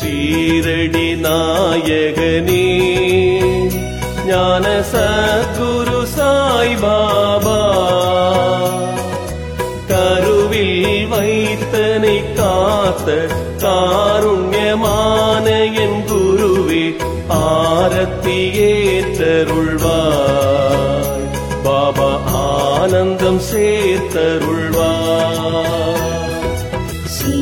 சீரடி நாயகனே ஞான சத்குரு சாய் பாபா கருவில் வைத்தனை காத்த காருண்யமான என் குருவே ஆரத்தியேத்தருள்வாய் பாபா ஆனந்தம் சேர்த்தருள்வாய். சீ